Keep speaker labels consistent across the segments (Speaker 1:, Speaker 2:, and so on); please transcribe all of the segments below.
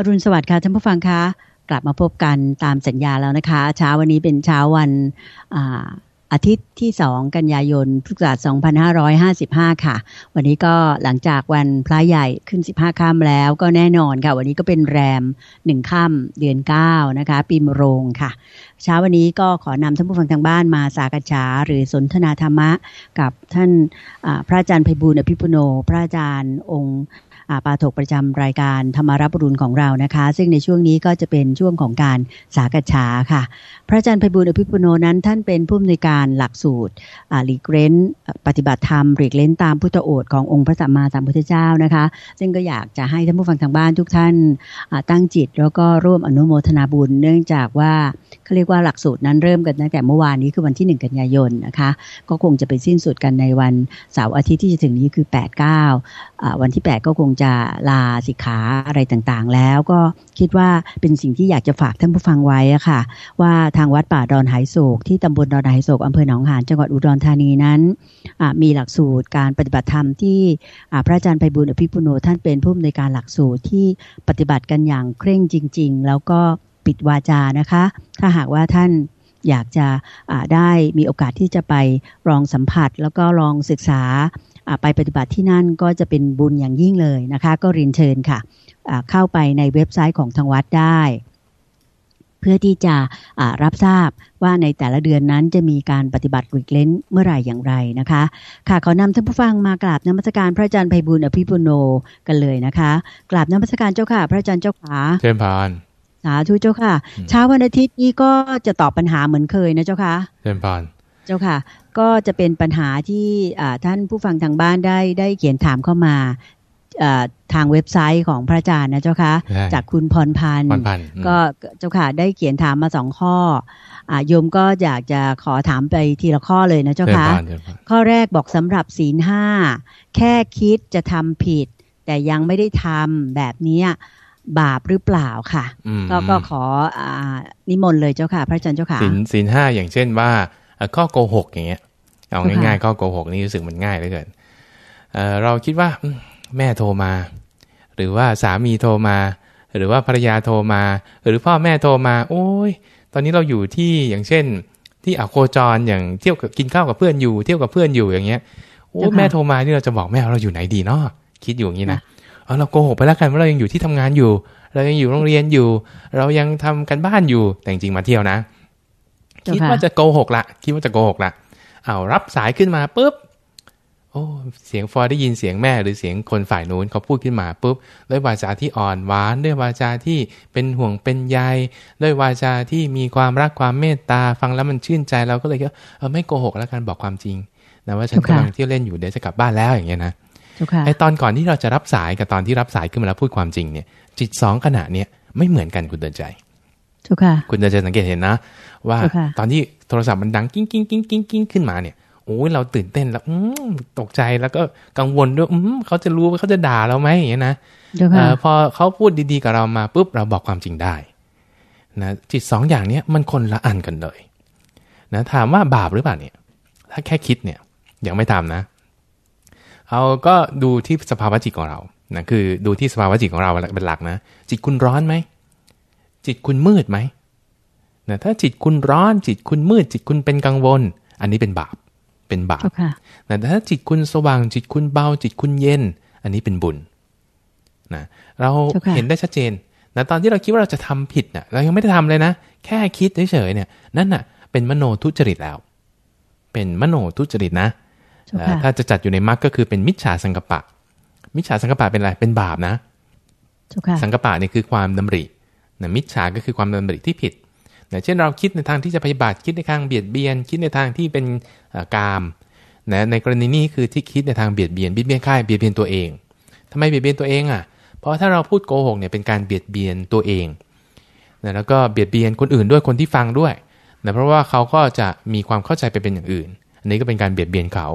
Speaker 1: อรุณสวัสดิ์ค่ะท่านผู้ฟังคะกลับมาพบกันตามสัญญาแล้วนะคะ เช้าวันนี้เป็นเช้าวันอาทิตย์ที่ 2 กันยายนพุทธศักราช2555 ค่ะ วันนี้ก็หลังจากวันพระใหญ่ขึ้น 15ค่ำแล้วก็แน่นอนค่ะ วันนี้ก็เป็นแรม 1ค่ำเดือน 9 นะคะ ปีมโรงค่ะ เช้าวันนี้ก็ขอนำท่านผู้ฟังทางบ้านมาสากฉาหรือสนทนาธรรมะ กับท่านพระอาจารย์ไพบูลอภิปุโน พระอาจารย์องค์ ปาถกประจำรายการธรรมารับรุณของเรานะคะ ซึ่งในช่วงนี้ก็จะเป็นช่วงของการสากัฉาค่ะ พระอาจารย์ไพบุญอภิปุโนนั้น ท่านเป็นผู้อำนวยการหลักสูตรหลีกเล้น ปฏิบัติธรรมหลีกเล้นตามพุทธโอษขององค์พระสัมมาสัมพุทธเจ้านะคะ ซึ่งก็อยากจะให้ท่านผู้ฟังทางบ้านทุกท่านตั้งจิต แล้วก็ร่วมอนุโมทนาบุญ เนื่องจากว่าเขาเรียกว่าหลักสูตรนั้นเริ่มกันตั้งแต่เมื่อวานนี้คือวันที่ 1 กันยายนนะคะ ก็คงจะไปสิ้นสุดกันในวันเสาร์อาทิตย์ที่จะถึงนี้คือ 8 9วันที่ 8 ก็คงจะลาสิกขาอะไรต่างๆ แล้วก็คิดว่าเป็นสิ่งที่อยากจะฝากท่านผู้ฟังไว้อะค่ะ ว่าทางวัดป่าดอนไหโศกที่ตำบลดอนไหโศกอำเภอหนองหานจังหวัดอุดรธานีนั้นมีหลักสูตรการปฏิบัติธรรมที่พระอาจารย์ไพบุญอภิปุโนท่านเป็นผู้อำนวยการหลักสูตรที่ปฏิบัติกันอย่างเคร่งจริง ๆ แล้วก็ปิดวาจานะคะ ถ้าหากว่าท่านอยากจะได้มีโอกาสที่จะไปลองสัมผัส แล้วก็ลองศึกษา ไปปฏิบัติที่นั่นก็จะเป็นบุญอย่างยิ่งเลยนะคะ ก็เรียนเชิญค่ะเข้าไปในเว็บไซต์ของทางวัดได้ เพื่อที่จะรับทราบว่าในแต่ละเดือนนั้นจะมีการปฏิบัติวิกเลนเมื่อไหร่อย่างไรนะคะ ค่ะขอนำท่านผู้ฟังมากราบนมัสการพระอาจารย์ไพบุญอภิปุโนกันเลยนะคะกราบนมัสการเจ้าค่ะ พระอาจารย์เจ้าขา
Speaker 2: เชิญพาน
Speaker 1: สาธุเจ้าค่ะ เช้าวันอาทิตย์นี้ก็จะตอบปัญหาเหมือนเคยนะเจ้าค่ะ
Speaker 2: เชิญพาน
Speaker 1: เจ้าค่ะ ก็จะเป็นปัญหาที่ท่านผู้ฟังทางบ้านได้ได้เขียนถามเข้ามาทางเว็บไซต์ของพระอาจารย์นะเจ้าค่ะจากคุณพรพันธ์ก็เจ้าค่ะได้เขียนถามมาสองข้อโยมก็อยากจะขอถามไปทีละข้อเลยนะเจ้าค่ะข้อแรกบอกสำหรับศีลห้าแค่คิดจะทำผิด แต่ยังไม่ได้ทำแบบนี้บาปหรือเปล่าค่ะก็ก็ขออนิมนต์เลยเจ้าค่ะ พระอาจารย์เจ้าค่ะ
Speaker 2: ศีลศีลห้าอย่างเช่นว่า ข้อโกหกอย่างเงี้ยเอาง่ายๆข้อโกหกนี่รู้สึกมันง่ายเหลือเกินเราคิดว่าแม่โทรมา หรือว่าสามีโทรมา หรือว่าภรรยาโทรมา หรือพ่อแม่โทรมา โอ้ย ตอนนี้เราอยู่ที่อย่างเช่น ที่อโคจรอย่างเที่ยวกับกินข้าวกับเพื่อนอยู่ เที่ยวกับเพื่อนอยู่อย่างเงี้ยโอ้แม่โทรมาที่เราจะบอกแม่เราอยู่ไหนดีเนาะคิดอยู่อย่างนี้นะเออเราโกหกไปแล้วกันว่าเรายังอยู่ที่ทำงานอยู่ เรายังอยู่โรงเรียนอยู่ เรายังทำกันบ้านอยู่แต่จริงมาเที่ยวนะ คิดว่าจะโกหกละคิดว่าจะโกหกละเอารับสายขึ้นมาปุ๊บโอ้เสียงฟอได้ยินเสียงแม่หรือเสียงคนฝ่ายนู้นเขาพูดขึ้นมาปุ๊บด้วยวาจาที่อ่อนหวาน ด้วยวาจาที่เป็นห่วงเป็นใยด้วยวาจาที่มีความรักความเมตตาฟังแล้วมันชื่นใจเราก็เลยก็เออไม่โกหกแล้วกันบอกความจริงนะว่าฉันกำลังเที่ยวเล่นอยู่เดี๋ยวจะกลับบ้านแล้วอย่างเงี้ยนะไอตอนก่อนที่เราจะรับสายกับตอนที่รับสายขึ้นมาแล้วพูดความจริงเนี่ย จิตสองขณะเนี้ยไม่เหมือนกันคุณเตือนใจ คุณเตือนใจสังเกตเห็นนะ ว่าตอนที่โทรศัพท์มันดังกิ้งกิ้งกิ้งกิ้งกิ้งขึ้นมาเนี่ยโอ้ยเราตื่นเต้นแล้ว อืมตกใจแล้วก็กังวลด้วยอืมเขาจะรู้ว่าเขาจะด่าเราไหมอย่างนี้นะพอเขาพูดดีๆกับเรามาปุ๊บเราบอกความจริงได้นะจิตสองอย่างเนี้ยมันคนละอันกันเลยนะถามว่าบาปหรือเปล่าเนี่ย ถ้าแค่คิดเนี่ยยังไม่ทำนะเอาก็ดูที่สภาวะจิตของเรานะคือดูที่สภาวะจิตของเราเป็นหลักนะจิตคุณร้อนไหม จิตคุณมืดไหมนะถ้าจิตคุณร้อนจิตคุณมืด จิตคุณเป็นกังวล อันนี้เป็นบาปเป็นบาปแต่ถ้าจิตคุณสว่างจิตคุณเบาจิตคุณเย็น อันนี้เป็นบุญนะเราเห็นได้ชัดเจนนะตอนที่เราคิดว่าเราจะทำผิดเนะ่ะเรายังไม่ได้ทำเลยนะ แค่คิดเฉยๆเนี่ยนั่นน่ะเป็นมโนทุจริตแล้ว เป็นมโนทุจริตนะถ้าจะจัดอยู่ในมรรคก็คือเป็นมิจฉาสังกปะ มิจฉาสังกปะเป็นอะไรเป็นบาปนะสังกปะนี่คือความดำริ นะมิจฉาก็คือความดำริที่ผิดนะเช่นเราคิดในทางที่จะปฏิบัติคิดในทางเบียดเบียน คิดในทางที่เป็นกามนะในกรณีนี้คือที่คิดในทางเบียดเบียนเบียดเบียนค่ายเบียดเบียนตัวเองทำไมเบียดเบียนตัวเองอะ เพราะถ้าเราพูดโกหกเนี่ยเป็นการเบียดเบียนตัวเองนะแล้วก็เบียดเบียนคนอื่นด้วยคนที่ฟังด้วยนะเพราะว่าเขาก็จะมีความเข้าใจไปเป็นอย่างอื่น อันนี้ก็เป็นการเบียดเบียนเขา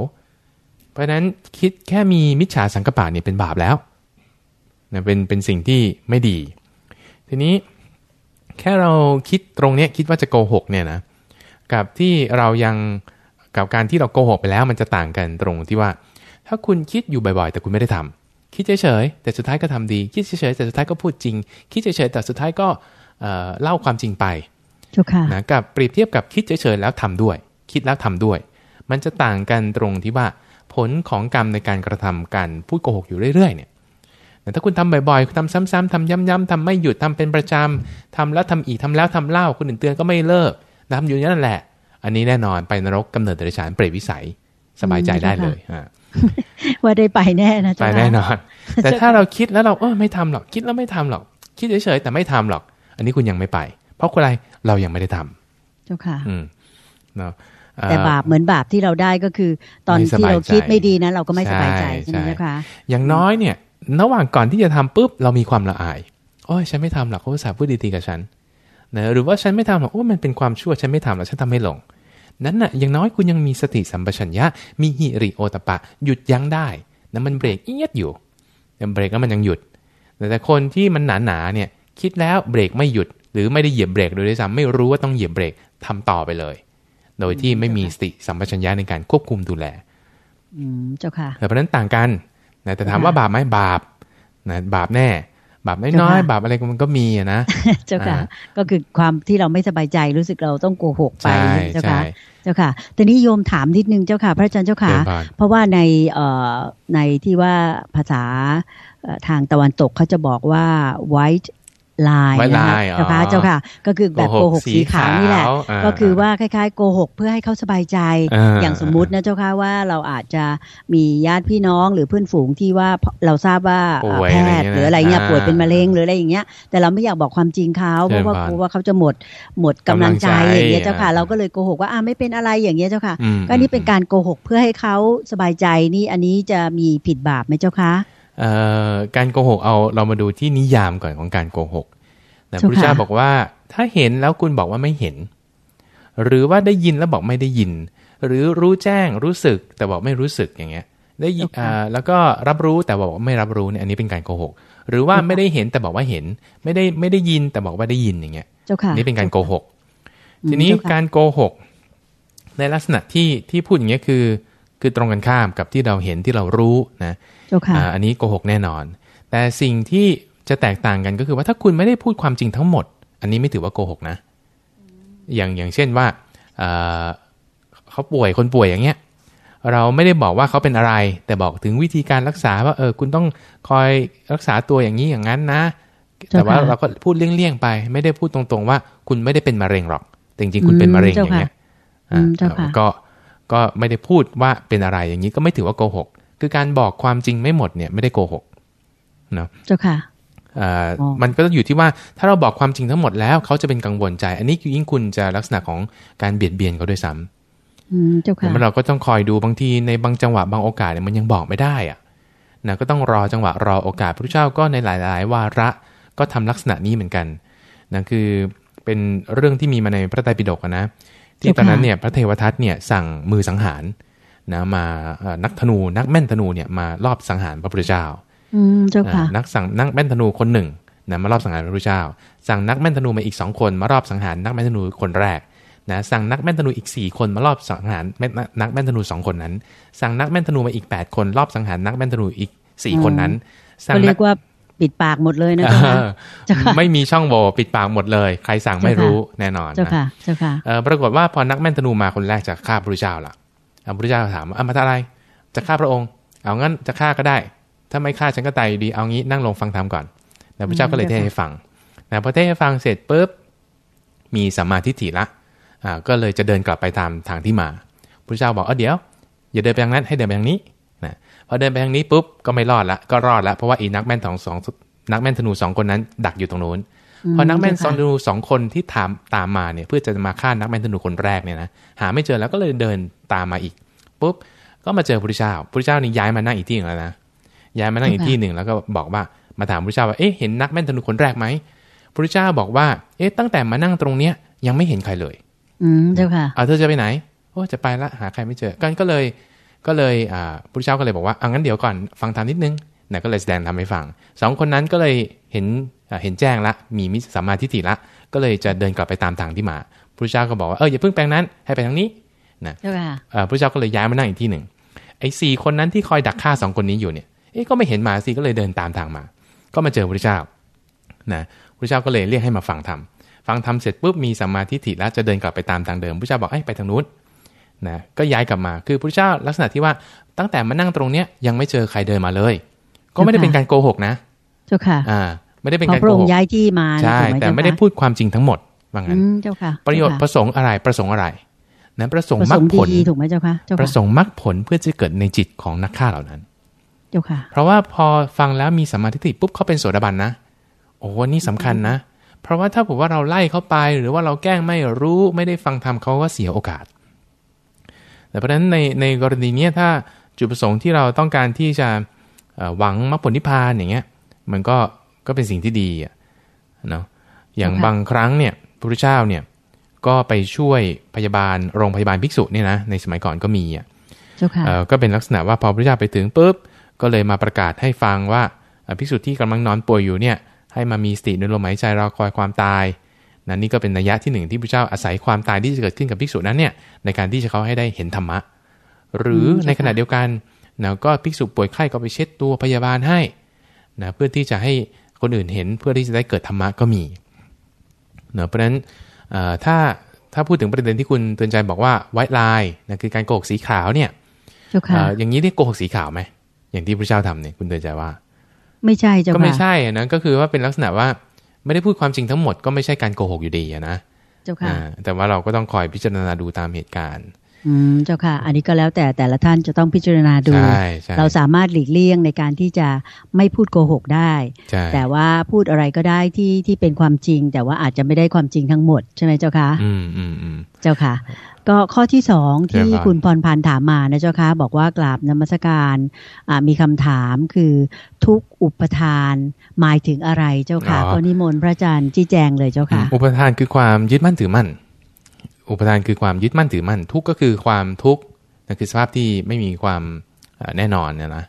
Speaker 2: เพราะฉะนั้นคิดแค่มีมิจฉาสังกปะเนี่ยเป็นบาปแล้วนะเป็นเป็นสิ่งที่ไม่ดี ทีนี้แค่เราคิดตรงเนี้ยคิดว่าจะโกหกเนี่ยนะกับที่เรายังกับการที่เราโกหกไปแล้วมันจะต่างกันตรงที่ว่า ถ้าคุณคิดอยู่บ่อยๆ แต่คุณไม่ได้ทคิดเฉยๆแต่สุดท้ายก็ทำดี คิดเฉยๆแต่สุดท้ายก็พูดจริง คิดเฉยๆแต่สุดท้ายก็เอ่อเล่าความจริงไป
Speaker 1: เจ้าค่ะ
Speaker 2: นะกับเปรียบเทียบกับคิดเฉยๆแล้วทำด้วย คิดแล้วทำด้วย มันจะต่างกันตรงที่ว่าผลของกรรมในการกระทำการพูดโกหกอยู่เรื่อยๆเนี่ย แต่ถ้าคุณทำบ่อยๆทำซ้ำๆทำย้ำๆทำไม่หยุดทำเป็นประจำทำแล้วทำอีกทำแล้วทำเล่าคนอื่นเตือนก็ไม่เลิกทำอยู่อย่างนั่นแหละ อันนี้แน่นอนไปนรกกำเนิดเดรัจฉานเปรตวิสัยสบายใจได้เลยอ่า
Speaker 1: ว่าได้ไปแน่นะเจ้า
Speaker 2: ไป
Speaker 1: ค่ะ
Speaker 2: แน่นอน แต่ถ้าเราคิดแล้วเราเออไม่ทำหรอก คิดแล้วไม่ทำหรอก คิดเฉยๆแต่ไม่ทำหรอก อันนี้คุณยังไม่ไป เพราะอะไรเรายังไม่ได้ทำ
Speaker 1: เจ้าค่ะ
Speaker 2: อืมเนาะเอ่อ
Speaker 1: แต่บาปเหมือนบาปที่เราได้ก็คือ ตอน
Speaker 2: ไม่ส
Speaker 1: ที่
Speaker 2: บาย
Speaker 1: เราคิด
Speaker 2: ใจ
Speaker 1: ไม่ดีนะเราก็ไม่สบายใจ
Speaker 2: ใช่
Speaker 1: ใช่ไหม
Speaker 2: ใช่
Speaker 1: เจ้าค่ะ
Speaker 2: อย่างน้อยเนี่ย ระหว่างก่อนที่จะทำปุ๊บเรามีความละอายโอ้ยฉันไม่ทำหรอกเขาอุตส่าห์พูดดีๆกับฉันนะหรือว่าฉันไม่ทำหรอกโอ้มันเป็นความชั่วฉันไม่ทำหรอกฉันทำไม่ลง นั้นน่ะอย่างน้อยคุณยังมีสติสัมปชัญญะ มีหิริโอตปะ หยุดยั้งได้นะมันเบรกเอียดอยู่แต่เบรกแล้วมันยังหยุดแต่แต่คนที่มันหนาๆเนี่ยคิดแล้วเบรกไม่หยุด หรือไม่ได้เหยียบเบรกโดยด้วยซ้ำไม่รู้ว่าต้องเหยียบเบรกทำต่อไปเลย โดยที่ไม่มีสติสัมปชัญญะในการควบคุมดูแล
Speaker 1: อืมเจ้าค่ะ
Speaker 2: แต่เพราะฉะนั้นต่างกัน นะแต่ถามว่าบาปไหมบาปนะบาปแน่ บาปน้อย
Speaker 1: เจ้าค่ะ
Speaker 2: ๆบาปอะไรมันก็มีอะนะ
Speaker 1: เจ้าค่ะ
Speaker 2: อ่า
Speaker 1: ก็คือความที่เราไม่สบายใจรู้สึกเราต้องโกหกไป
Speaker 2: ใช่
Speaker 1: เจ้า
Speaker 2: ใช่
Speaker 1: ค่ะเจ้าค่ะแต่นี้โยมถามนิดนึงเจ้าค่ะ พระอาจารย์เจ้าค่ะ
Speaker 2: เดินผ่าน
Speaker 1: เพราะว่าในเอ่อในที่ว่าภาษาเอ่อทางตะวันตกเขาจะบอกว่า white lie
Speaker 2: White
Speaker 1: นะคะ
Speaker 2: lie
Speaker 1: เจ้าค่ะ
Speaker 2: อ๋อ
Speaker 1: เจ้าค่ะ ก็คือแบบโกหกสีขาวนี่แหละ
Speaker 2: อ่า
Speaker 1: ก็คือว่าคล้ายๆโกหกเพื่อให้เขาสบายใจ
Speaker 2: อ่า
Speaker 1: อย่างสมมุตินะเจ้าค่ะว่าเราอาจจะมีญาติพี่น้องหรือเพื่อนฝูงที่ว่าเราทราบว่า
Speaker 2: ป่วย
Speaker 1: แพทย์หรืออะไรเงี้ย
Speaker 2: อ่า
Speaker 1: ป่วยเป็นมะเร็งหรืออะไรอย่างเงี้ย แต่เราไม่อยากบอกความจริงเขาเพราะว่า
Speaker 2: เชิญ
Speaker 1: กลัวว่าเขาจะหมดหมดกำลังใจ
Speaker 2: กำลังใจ
Speaker 1: อย่างเงี้ยเจ้าค่ะ
Speaker 2: อ่า
Speaker 1: เราก็เลยโกหกว่าอ่าไม่เป็นอะไรอย่างเงี้ยเจ้าค่ะ
Speaker 2: อืม
Speaker 1: ก็นี่เป็นการโกหกเพื่อให้เขาสบายใจนี่อันนี้จะมีผิดบาปไหมเจ้าคะ
Speaker 2: เอ่อ การโกหกเอาเรามาดูที่นิยามก่อนของการโกหกนะพ
Speaker 1: เจ้า
Speaker 2: ระพุทธเจ้า
Speaker 1: ค่ะ
Speaker 2: บอกว่าถ้าเห็นแล้วคุณบอกว่าไม่เห็น หรือว่าได้ยินแล้วบอกไม่ได้ยิน หรือรู้แจ้งรู้สึกแต่บอกไม่รู้สึกอย่างเงี้ย ได้ยินอ่าแล้วก็รับรู้แต่บอกว่าไม่รับรู้เนี่ยอันนี้เป็นการโกหก หรือว่าไม่ได้เห็นแต่บอกว่าเห็น ไม่ได้ไม่ได้ยินแต่บอกว่าได้ยินอย่างเงี้ย
Speaker 1: เจ้าค่ะ
Speaker 2: นี่เป็นการโกหก
Speaker 1: อืม
Speaker 2: ทีนี้
Speaker 1: เจ้าค่ะ
Speaker 2: การโกหก ในลักษณะที่ที่พูดอย่างเงี้ยคือ คือตรงกันข้ามกับที่เราเห็นที่เรารู้นะ
Speaker 1: เจ้าค่ะ
Speaker 2: อ่าอันนี้โกหกแน่นอน แต่สิ่งที่จะแตกต่างกันก็คือว่าถ้าคุณไม่ได้พูดความจริงทั้งหมด อันนี้ไม่ถือว่าโกหกนะ อย่างอย่างเช่นว่าเอ่อเขาป่วยคนป่วยอย่างเงี้ยเราไม่ได้บอกว่าเขาเป็นอะไร แต่บอกถึงวิธีการรักษาว่าเออคุณต้องคอยรักษาตัวอย่างนี้อย่างนั้นนะ
Speaker 1: เจ้าค่ะ
Speaker 2: แต่ว่าเราก็พูดเลี่ยงๆไป ไม่ได้พูดตรงๆว่าคุณไม่ได้เป็นมะเร็งหรอกแต่จริงๆคุณเป็นมะเร็งอย่างเงี้ย
Speaker 1: อืมเจ้าค่ะ
Speaker 2: อ่าก็ก็ไม่ได้พูดว่าเป็นอะไรอย่างนี้ก็ไม่ถือว่าโกหก คือการบอกความจริงไม่หมดเนี่ยไม่ได้โกหกเนาะ
Speaker 1: เจ้าค่ะ
Speaker 2: อ่า
Speaker 1: อ๋อ
Speaker 2: มันก็อยู่ที่ว่าถ้าเราบอกความจริงทั้งหมดแล้วเขาจะเป็นกังวลใจ อันนี้คือยิ่งคุณจะลักษณะของการเบียดเบียนเขาด้วยซ้ำ
Speaker 1: อืมเจ้าค่ะ
Speaker 2: แล้วเราก็ต้องคอยดูบางทีในบางจังหวะบางโอกาสเนี่ยมันยังบอกไม่ได้อะนะก็ต้องรอจังหวะรอโอกาสพระเจ้าก็ในหลาย ๆ วาระก็ทำลักษณะนี้เหมือนกันนะคือเป็นเรื่องที่มีมาในพระไตรปิฎกอะนะที่ตอนนั้นเนี่ยพระเทวทัตเนี่ยสั่งมือสังหาร นะมาเอ่อนักธนูนักแม่นธนูเนี่ยมารอบสังหารพระพุทธเจ้า
Speaker 1: อืมเจ้าค่ะ
Speaker 2: อ่านักสั่งนักแม่นธนูคนหนึ่งนะมารอบสังหารพระพุทธเจ้า สั่งนักแม่นธนูมาอีกสองคนมารอบสังหารนักแม่นธนูคนแรกนะสั่งนักแม่นธนูอีกสี่คนมารอบสังหารแม่นนักแม่นธนูสองคนนั้น สั่งนักแม่นธนูมาอีกแปดคนรอบสังหารนักแม่นธนูอีกสี่คนนั้นสั่ง
Speaker 1: ก็เรี
Speaker 2: นั
Speaker 1: ยกว่าปิดปากหมดเลยนะเจ้าค่ะ
Speaker 2: เออ
Speaker 1: เจ้าค่ะ
Speaker 2: ไม่มีช่องโหว่ปิดปากหมดเลย ใครสั่งไม่
Speaker 1: เจ้าค่ะ
Speaker 2: รู้แน่นอน
Speaker 1: เจ้า
Speaker 2: นะ
Speaker 1: ค่ะเจ้าค่ะ
Speaker 2: เอ่อปรากฏว่าพอนักแม่นธนูมาคนแรกจะฆ่าพระพุทธเจ้าล่ะอะ พระพุทธเจ้าถามว่าอะมาทำอะไร จะฆ่าพระองค์ เอางั้นจะฆ่าก็ได้ ถ้าไม่ฆ่าฉันก็ตายอยู่ดี เอางี้นั่งลงฟังธรรมก่อนแล้วพระเจ้าก็เลยเทศให้ฟังนะพอเทศให้ฟังเสร็จปุ๊บ มีสัมมาทิฏฐิละ อ่า ก็เลยจะเดินกลับไปตามทางที่มา พระเจ้าบอกเออเดี๋ยว อย่าเดินไปทางนั้นให้เดินไปทางนี้นะพอเดินไปทางนี้ปุ๊บก็ไม่รอดละ ก็รอดละ เพราะว่าอีนักแม่นของสองนักแม่นธนูสองคนนั้น ดักอยู่ตรงนู้น พอนักแม่นซอนธนูสองคนที่ตามตามมาเนี่ย เพื่อจะมาฆ่านักแม่นธนูคนแรกเนี่ยนะหาไม่เจอแล้วก็เลยเดินตามมาอีกปุ๊บก็มาเจอพระพุทธเจ้าพระพุทธเจ้านี่ย้ายมานั่งอีกที่หนึ่งแล้วนะย้ายมานั่งอีกที่หนึ่งแล้วก็บอกว่ามาถามพระพุทธเจ้าว่าเอ๊ะเห็นนักแม่นธนูคนแรกไหมพระพุทธเจ้าบอกว่า เอ๊ะตั้งแต่มานั่งตรงเนี้ยยังไม่เห็นใครเลย
Speaker 1: อืมเจ้าค่ะ
Speaker 2: เอาเธอจะไปไหนโอ้จะไปละหาใครไม่เจอกันก็เลยก็เลยอ่าพระพุทธเจ้าก็เลยบอกว่าเอางั้นเดี๋ยวก่อนฟังธรรมนิดนึงนะก็เลยแสดงธรรมให้ฟังสองคนนั้นก็เลยเห็นอ่า เห็นแจ้งละมีมิสัมมาทิฏฐิละ ก็เลยจะเดินกลับไปตามทางที่มาพระพุทธเจ้าก็บอกว่าเอออย่าเพิ่งแปลงนั้นให้ไปทางนี้
Speaker 1: เจ้าค่ะ
Speaker 2: เอ่อพระพุทธเจ้าก็เลยย้ายมานั่งอีกที่หนึ่งไอ้สี่คนนั้นที่คอยดักฆ่าสองคนนี้อยู่เนี่ยเอ๊ะก็ไม่เห็นมาสิก็เลยเดินตามทางมา ก็มาเจอพระเจ้านะพระเจ้าก็เลยเรียกให้มาฟังธรรมฟังธรรมเสร็จปุ๊บมีสัมมาทิฏฐิแล้วจะเดินกลับไปตามทางเดิมพระเจ้าบอกเอ้ยไปทางนู้นนะก็ย้ายกลับมาคือพระเจ้าลักษณะที่ว่าตั้งแต่มานั่งตรงเนี้ยยังไม่เจอใครเดินมาเลย ก็ไม่ได้เป็นการโกหกนะ
Speaker 1: เจ้าค่ะ
Speaker 2: อ่า ไม่ได้เป็นการ
Speaker 1: พระ
Speaker 2: โก
Speaker 1: อง
Speaker 2: ห
Speaker 1: ค์
Speaker 2: ก
Speaker 1: ย้ายที่มา
Speaker 2: ใช่
Speaker 1: ถูกห
Speaker 2: แต่ไม่ได้
Speaker 1: เจ้าค่ะ
Speaker 2: พูดความจริงทั้งหมดว่างั้น
Speaker 1: อืมเจ้าค่ะ
Speaker 2: ประโยชน์
Speaker 1: เจ้า
Speaker 2: ป
Speaker 1: ค่ะ
Speaker 2: ระสงค์อะไรประสงค์อะไรนะประสงค์
Speaker 1: ประ
Speaker 2: มร
Speaker 1: ส
Speaker 2: รค
Speaker 1: งค์
Speaker 2: ผล
Speaker 1: ดีถูกไหมเจ้าค่ะเจ้า
Speaker 2: ประ
Speaker 1: ค่ะ
Speaker 2: สงค์มรรคผลเพื่อจะเกิดในจิตของนักฆ่าเหล่านั้น
Speaker 1: เจ้าค่ะ
Speaker 2: เพราะว่าพอฟังแล้วมีสัมมาทิฏฐิปุ๊บเขาเป็นโสดาบันนะโอ้นี่สำคัญนะ เพราะว่าถ้าผมว่าเราไล่เขาไป หรือว่าเราแกล้งไม่รู้ไม่ได้ฟังธรรมเขาก็เสียโอกาส แต่เพราะฉะนั้นในในกรณีเนี้ยถ้าจุดประสงค์ที่เราต้องการที่จะเอ่อหวังมรรคผลนิพพานอย่างเงี้ย มันก็ ก็เป็นสิ่งที่ดีอะเนาะอย่าง
Speaker 1: ค่ะ
Speaker 2: บางครั้งเนี่ยพระพุทธเจ้าเนี่ยก็ไปช่วยพยาบาลโรงพยาบาลภิกษุเนี่ยนะในสมัยก่อนก็มีอะ
Speaker 1: เจ้าค่ะ
Speaker 2: เอ่อก็เป็นลักษณะว่าพอพระเจ้าไปถึงปุ๊บก็เลยมาประกาศให้ฟังว่าเอ่อภิกษุที่กำลังนอนป่วยอยู่เนี่ยให้มามีสติในลมหายใจรอคอยความตายนั่นนี่ก็เป็นนัยยะที่หนึ่งที่พระเจ้าอาศัยความตายที่จะเกิดขึ้นกับภิกษุนั้นเนี่ยในการที่จะเขาให้ได้เห็นธรรมะ หรือในขณะเดียวกันนะก็ภิกษุป่วยไข้ก็ไปเช็ดตัวพยาบาลให้นะเพื่อที่จะให้ คนอื่นเห็นเพื่อที่จะได้เกิดธรรมะก็มีเนะเพราะฉะนั้นเอ่อถ้าถ้าพูดถึงประเด็นที่คุณเตือนใจบอกว่าไวท์ไลน์นะคือการโกหกสีขาวเนี่ย
Speaker 1: เจ้าค่ะ
Speaker 2: เอ่ออย่างนี้เรียกโกหกสีขาวไหมอย่างที่พระเจ้าทำเนี่ยคุณเตือนใจว่า
Speaker 1: ไม่ใช่เจ้า
Speaker 2: ก็
Speaker 1: ค่ะ
Speaker 2: ไม่ใช่อะนะก็คือว่าเป็นลักษณะว่าไม่ได้พูดความจริงทั้งหมดก็ไม่ใช่การโกหกอยู่ดีอะนะ
Speaker 1: เจ้าค่ะ
Speaker 2: อ่าแต่ว่าเราก็ต้องคอยพิจารณาดูตามเหตุการณ์
Speaker 1: อืมเจ้าค่ะ อันนี้ก็แล้วแต่แต่ละท่านจะต้องพิจารณาดู
Speaker 2: ใช่ใช่
Speaker 1: เราสามารถหลีกเลี่ยงในการที่จะไม่พูดโกหกได้
Speaker 2: ใช่
Speaker 1: แต่ว่าพูดอะไรก็ได้ที่ที่เป็นความจริง แต่ว่าอาจจะไม่ได้ความจริงทั้งหมดใช่ไหมเจ้าคะ
Speaker 2: อืมอืมอืม
Speaker 1: เจ้าค่ะ ก็ข้อที่สองที่
Speaker 2: เจ้าค่ะ
Speaker 1: คุณพรพันธ์ถามมานะเจ้าค่ะบอกว่ากราบนมัสการอ่ามีคำถามคือทุกอุปทานหมายถึงอะไรเจ้าค่ะก็นิมนต์พระอาจารย์ชี้แจงเลยเจ้าค่ะ
Speaker 2: อุปทานคือความยึดมั่นถือมั่น อุปทานคือความยึดมั่นถือมั่น ทุกข์ก็คือความทุกข์นั่นคือสภาพที่ไม่มีความเอ่อแน่นอนนะนะ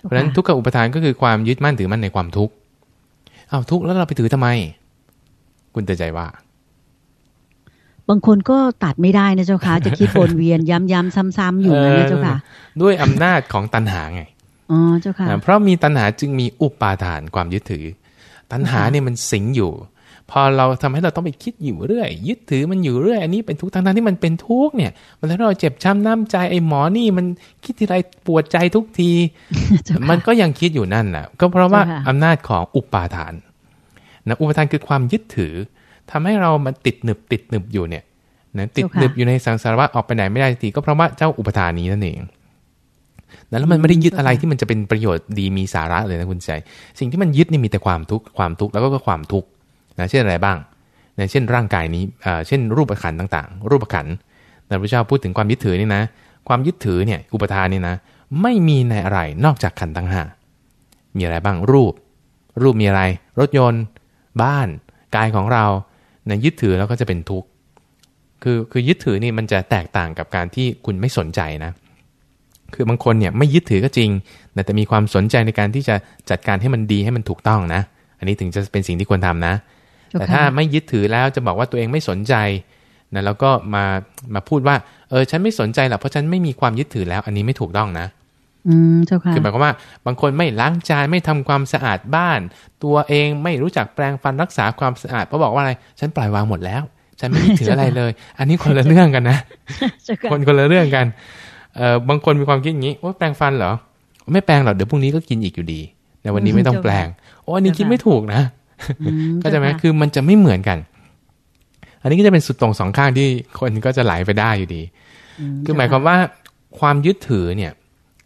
Speaker 2: เพราะฉะนั้นทุกข์กับอุปทานก็คือความยึดมั่นถือมั่นในความทุกข์อ้าวทุกข์แล้วเราไปถือทำไม คุณเตือนใจว่า
Speaker 1: บางคนก็ตัดไม่ได้นะเจ้าค่ะจะคิดวนเวียนย้ำๆซ้ำๆอยู่นั่นนะเจ้าค่ะ
Speaker 2: ด้วยอำนาจของตัณหาไง
Speaker 1: อ๋อเจ้าค่ะ
Speaker 2: นะเพราะมีตัณหาจึงมีอุปาทานความยึดถือ ตัณหาเนี่ยมันสิงอยู่ พอเราทำให้เราต้องไปคิดอยู่เรื่อย ยึดถือมันอยู่เรื่อย อันนี้เป็นทุกข์ทั้งๆที่มันเป็นทุกข์เนี่ย มันทำให้เราเจ็บช้ำน้ำใจไอ้หมอนี่มันคิดทีไรปวดใจทุกที
Speaker 1: เจ้าค่ะ
Speaker 2: มันก็ยังคิดอยู่นั่นแหละก็เพราะว่า
Speaker 1: เจ้าค่ะ
Speaker 2: อำนาจของอุปาทานนะอุปาทานคือความยึดถือทำให้เรามันติดหนึบติดหนึบอยู่เนี่ยนะติดหนึบอยู่ในสังสารวัฏออกไปไหนไม่ได้สักทีก็เพราะว่าเจ้าอุปทานนี้นั่นเองนะแล้วมันไม่ได้ยึดอะไรที่มันจะเป็นประโยชน์ดีมีสาระเลยนะคุณใจ สิ่งที่มันยึดนี่มีแต่ความทุกข์ความทุกข์แล้วก็ความทุกข์ นะเช่นอะไรบ้างนะเช่นร่างกายนี้อ่าเช่นรูปขันต่างๆ รูปขันธ์นะพระเจ้าพูดถึงความยึดถือนี่นะ ความยึดถือเนี่ยอุปทานนี่นะ ไม่มีในอะไรนอกจากขันธ์ทั้งห้ามีอะไรบ้างรูป รูปมีอะไร รถยนต์ บ้าน กายของเรานะยึดถือแล้วก็จะเป็นทุกข์คือคือยึดถือนี่มันจะแตกต่างกับการที่คุณไม่สนใจนะ คือบางคนเนี่ยไม่ยึดถือก็จริง แต่แต่มีความสนใจในการที่จะจัดการให้มันดีให้มันถูกต้องนะ อันนี้ถึงจะเป็นสิ่งที่ควรทำนะ แต่
Speaker 1: ค่ะ
Speaker 2: ถ้าไม่ยึดถือแล้วจะบอกว่าตัวเองไม่สนใจนะแล้วก็มามาพูดว่าเออฉันไม่สนใจหรอกเพราะฉันไม่มีความยึดถือแล้ว อันนี้ไม่ถูกต้องนะ
Speaker 1: อืมเจ้าค่ะ
Speaker 2: คือหมายความว่า บางคนไม่ล้างจานไม่ทำความสะอาดบ้าน ตัวเองไม่รู้จักแปรงฟันรักษาความสะอาดเพราะบอกว่าอะไรฉันปล่อยวางหมดแล้ว ฉันไม่ยึดถืออะไรเลย อันนี้คนละเรื่องกันนะ
Speaker 1: เจ้าค่ะ
Speaker 2: คนคนละเรื่องกันเอ่อบางคนมีความคิดอย่างนี้ว่าแปรงฟันเหรอไม่แปรงหรอกเดี๋ยวพรุ่งนี้ก็กินอีกอยู่ดีแต่วันนี้ไม่ต้องแปลงโอ้อันนี้คิดไม่ถูกนะ
Speaker 1: อืม
Speaker 2: ก็จะไหม
Speaker 1: เจ้าค่ะ
Speaker 2: คือมันจะไม่เหมือนกัน อันนี้ก็จะเป็นสุดตรงสองข้างที่คนก็จะไหลไปได้อยู่ดี คือหมายความว่าความยึดถือเนี่ย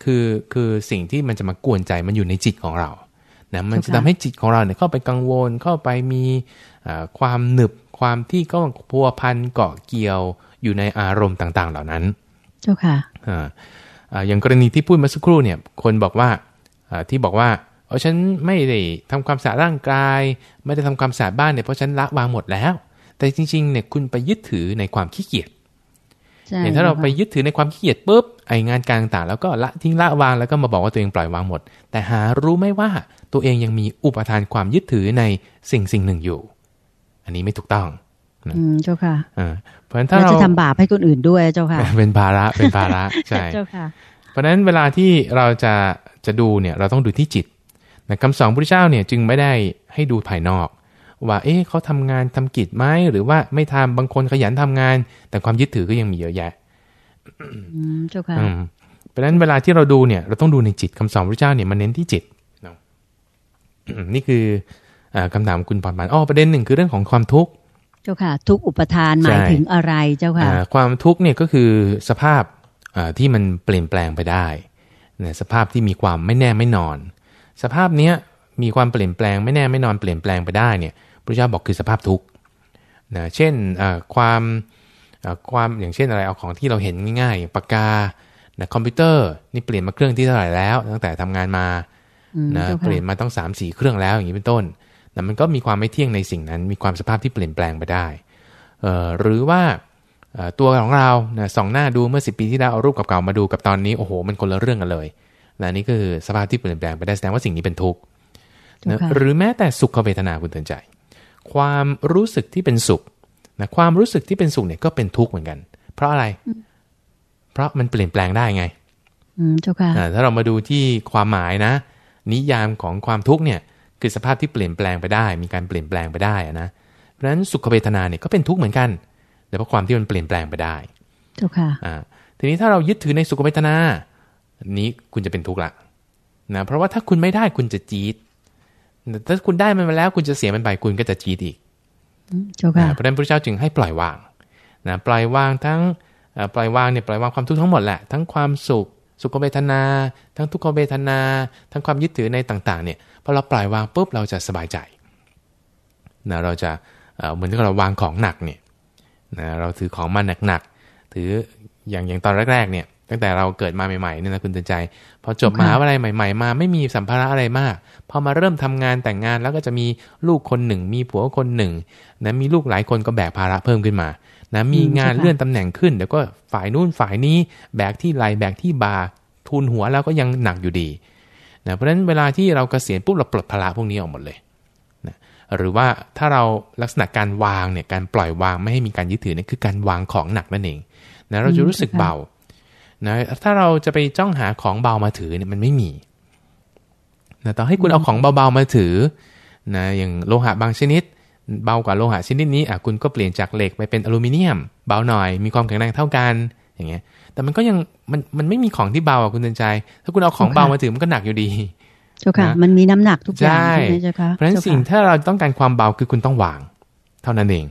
Speaker 2: คือคือสิ่งที่มันจะมากวนใจมันอยู่ในจิตของเรานะมันจะทำให้จิตของเราเนี่ยเข้าไปกังวลเข้าไปมีอ่าความหนึบความที่ก็พัวพันเกาะเกี่ยวอยู่ในอารมณ์ต่าง ๆ เหล่านั้น
Speaker 1: เจ้าค่ะ
Speaker 2: อ่าอ่าอย่างกรณีที่พูดเมื่อสักครู่เนี่ย คนบอกว่าอ่าที่บอกว่า เออฉันไม่ได้ทำความสะอาดร่างกาย ไม่ได้ทำความสะอาดบ้านเนี่ยเพราะฉันละวางหมดแล้ว แต่จริงๆเนี่ยคุณไปยึดถือในความขี้เกียจ
Speaker 1: ใช่
Speaker 2: อย่างถ้าเราไปยึดถือในความขี้เกียจปุ๊บไองานการต่างๆแล้วก็ละทิ้งละวางแล้วก็มาบอกว่าตัวเองปล่อยวางหมด แต่หารู้ไหมว่าตัวเองยังมีอุปทานความยึดถือในสิ่งสิ่งหนึ่งอยู่ อันนี้ไม่ถูกต้อง
Speaker 1: อืมเจ้าค่ะ
Speaker 2: อ่าเพราะฉะนั้นถ้า
Speaker 1: แล้ว
Speaker 2: เรา
Speaker 1: จะทำบาปให้คนอื่นด้วยเจ้าค่ะ
Speaker 2: เป็นภาระเป็นภาระใช่
Speaker 1: เจ้าค่ะ
Speaker 2: เพราะฉะนั้นเวลาที่เราจะจะดูเนี่ย เราต้องดูที่จิต นะคำสอนพระเจ้าเนี่ยจึงไม่ได้ให้ดูภายนอก ว่า เอ๊ะเขาทำงานทำกิจไหมหรือว่าไม่ทำบางคนขยันทำงาน แต่ความยึดถือก็ยังมีเยอะแยะ
Speaker 1: อืมเจ้าค่ะ
Speaker 2: อืมเพราะฉะนั้นเวลาที่เราดูเนี่ย เราต้องดูในจิตคำสอนพระเจ้าเนี่ยมันเน้นที่จิตเนาะอืมนี่คืออ่าคำถามคุณปอนปานอ๋อประเด็นหนึ่งคือเรื่องของความทุกข์
Speaker 1: เจ้าค่ะ ทุกอุปทานหมาย
Speaker 2: ใช่
Speaker 1: ถึงอะไรเจ้าค่ะ
Speaker 2: อ่าความทุกข์เนี่ยก็คือสภาพอ่าที่มันเปลี่ยนแปลงไปได้นะสภาพที่มีความไม่แน่ไม่นอน สภาพเนี้ยมีความเปลี่ยนแปลงไม่แน่ไม่นอนเปลี่ยนแปลงไปได้เนี่ยพระเจ้าบอกคือสภาพทุกข์นะเช่นอ่าความอ่าความอย่างเช่นอะไรเอาของที่เราเห็นง่ายๆอย่างปากกานะคอมพิวเตอร์นี่เปลี่ยนมาเครื่องที่เท่าไหร่แล้ว ตั้งแต่ทำงานมา
Speaker 1: อืม
Speaker 2: นะ
Speaker 1: เจ้า
Speaker 2: เปลี่ยน
Speaker 1: ค่ะ
Speaker 2: มาต้อง3ามสี่เครื่องแล้วอย่างนี้เป็นต้นนะมันก็มีความไม่เที่ยงในสิ่งนั้น มีความสภาพที่เปลี่ยนแปลงไปได้เอ่อหรือว่าเอ่อตัวของเรานะสองหน้าดูเมื่อ 10 ปีที่แล้วเอารูปเก่าๆมาดูกับตอนนี้โอ้โหมันคนละเรื่องกันเลย นะนี่คือสภาพที่เปลี่ยนแปลงไปได้แสดงว่าสิ่งนี้เป็นทุกข์
Speaker 1: เจ้า
Speaker 2: นะ
Speaker 1: ค่ะ
Speaker 2: หรือแม้แต่สุขเวทนาคุณเตือนใจ ความรู้สึกที่เป็นสุขนะความรู้สึกที่เป็นสุขเนี่ยก็เป็นทุกข์เหมือนกัน เพราะอะไร เพราะมันเปลี่ยนแปลงได้ไง
Speaker 1: อืมเจ้าค่ะ
Speaker 2: อ่าถ้าเรามาดูที่ความหมายนะ นิยามของความทุกข์เนี่ย คือสภาพที่เปลี่ยนแปลงไปได้ มีการเปลี่ยนแปลงไปได้อะนะเพราะฉะนั้นสุขเวทนาเนี่ยก็เป็นทุกข์เหมือนกันแต่เพราะความที่มันเปลี่ยนแปลงไปได้
Speaker 1: เจ้าค่ะ
Speaker 2: อ่าทีนี้ถ้าเรายึดถือในสุขเวทนา นี้คุณจะเป็นทุกข์ละนะเพราะว่าถ้าคุณไม่ได้คุณจะจี๊ดแต่ถ้าคุณได้มันมาแล้ว คุณจะเสียมันไปคุณก็จะจี๊ดอีก
Speaker 1: อืมเจ้าค่ะ
Speaker 2: นะเพราะฉะนั้นพระเจ้าจึงให้ปล่อยวางนะปล่อยวางทั้งเอ่อปล่อยวางเนี่ยปล่อยวางความทุกข์ทั้งหมดแหละทั้งความสุขสุขเวทนา ทั้งทุกขเวทนา ทั้งความยึดถือในต่างๆ เนี่ยพอเราปล่อยวางปุ๊บเราจะสบายใจนะเราจะเอ่อเหมือนที่เราวางของหนักเนี่ยนะเราถือของมาหนักๆถืออย่างอย่างตอนแรกๆเนี่ย ตั้งแต่เราเกิดมาใหม่ๆเนี่ยนะคุณเตือนใจ พอจบม
Speaker 1: ค่ะ
Speaker 2: หาวิทยาลัยใหม่ ๆ มาไม่มีสัมภาระอะไรมาก พอมาเริ่มทำงานแต่งงานแล้วก็จะมีลูกคนหนึ่ง มีผัวคนหนึ่งนะมีลูกหลายคนก็แบกภาระเพิ่มขึ้นมานะมีงานเลื่อนตำแหน่งขึ้นเดี๋ยวก็ฝ่ายนู้นฝ่ายนี้แบกที่ไหลแบกที่บ่าทุนหัวแล้วก็ยังหนักอยู่ดีนะเพราะฉะนั้นเวลาที่เราเกษียณปุ๊บเราปลดภาระพวกนี้ออกหมดเลยนะหรือว่าถ้าเราลักษณะการวางเนี่ยการปล่อยวางไม่ให้มีการยึดถือเนี่ยคือการวางของหนักนั่นเองนะเราจะรู้สึกเบา นะถ้าเราจะไปจ้องหาของเบามาถือเนี่ยมันไม่มีนะต่อให้คุณเอาของเบาๆมาถือนะอย่างโลหะบางชนิด เบากว่าโลหะชนิดนี้อะคุณก็เปลี่ยนจากเหล็กไปเป็นอลูมิเนียม เบาหน่อย มีความแข็งแรงเท่ากันอย่างเงี้ย แต่มันก็ยังมันมันไม่มีของที่เบาอะคุณเตือนใจ ถ้าคุณเอาของ
Speaker 1: ค่ะ
Speaker 2: เบามาถือมันก็หนักอยู่ดี
Speaker 1: เจ้าค่ะ
Speaker 2: นะ
Speaker 1: มันมีน้ำหนักทุกอย่าง
Speaker 2: ใช่
Speaker 1: ใช่ไหมเจ้าค่ะ
Speaker 2: เพราะฉะนั้น
Speaker 1: จ้
Speaker 2: สิ่ง
Speaker 1: ค่ะ
Speaker 2: ถ้าเราต้องการความเบาคือคุณต้องวาง เท่านั้นเอง